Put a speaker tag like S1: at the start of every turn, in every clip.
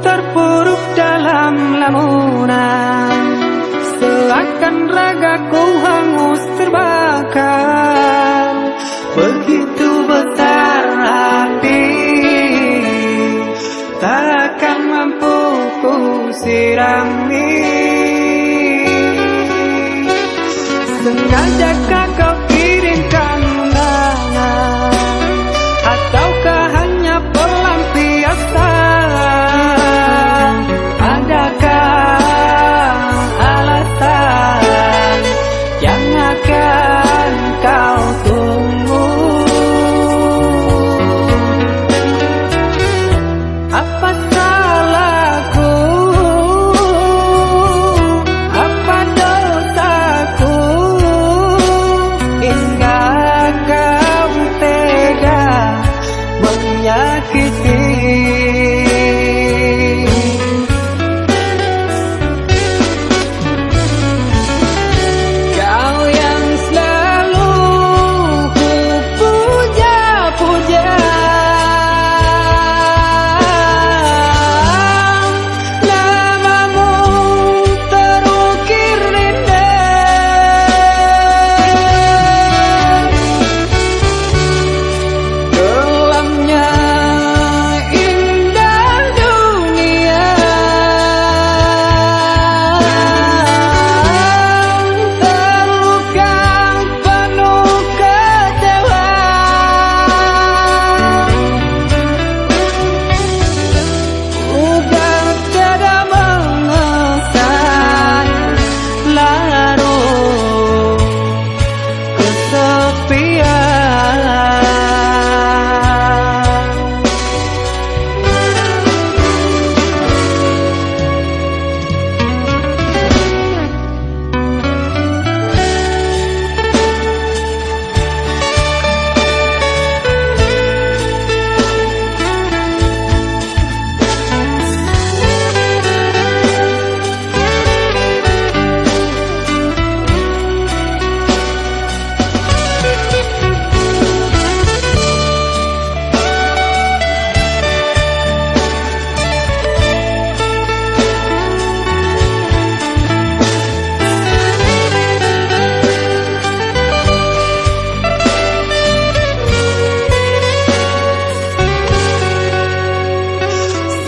S1: terpuruk dalam lamunan. Seakan ragaku hangus terbakar. Begitu besar hati Takkan mampu ku sirami. Sengaja kau kirimkan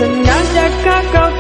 S1: Ternyata, kakak.